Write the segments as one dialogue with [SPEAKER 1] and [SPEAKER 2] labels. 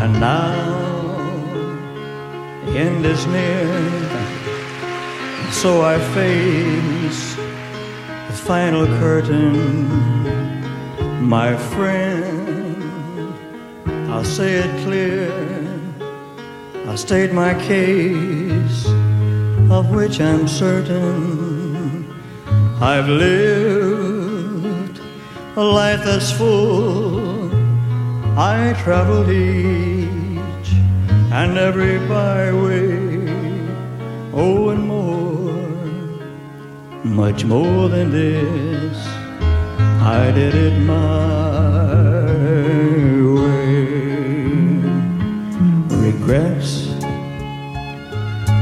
[SPEAKER 1] And now the end is near, so I face the final curtain. My friend, I'll say it clear, I'll state my case, of which I'm certain. I've lived a life that's full. I traveled each and every byway. Oh, and more, much more than this. I did it my way. Regrets,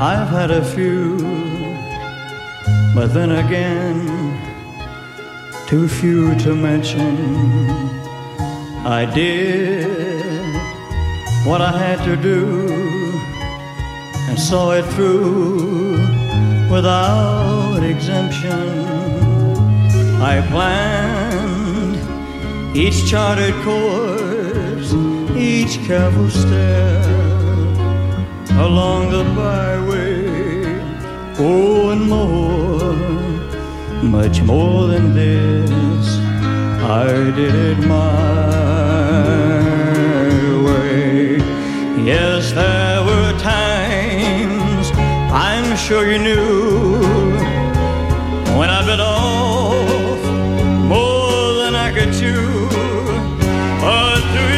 [SPEAKER 1] I've had a few, but then again, too few to mention. I did what I had to do and saw it through without exemption. I planned each charted course, each careful step along the byway. Oh, and more, much more than this, I did it my sure you knew when I bit off more than I could chew. But through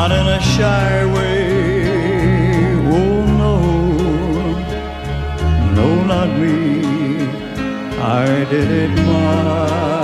[SPEAKER 1] not in a shy way. Oh no, no, not me. I did it my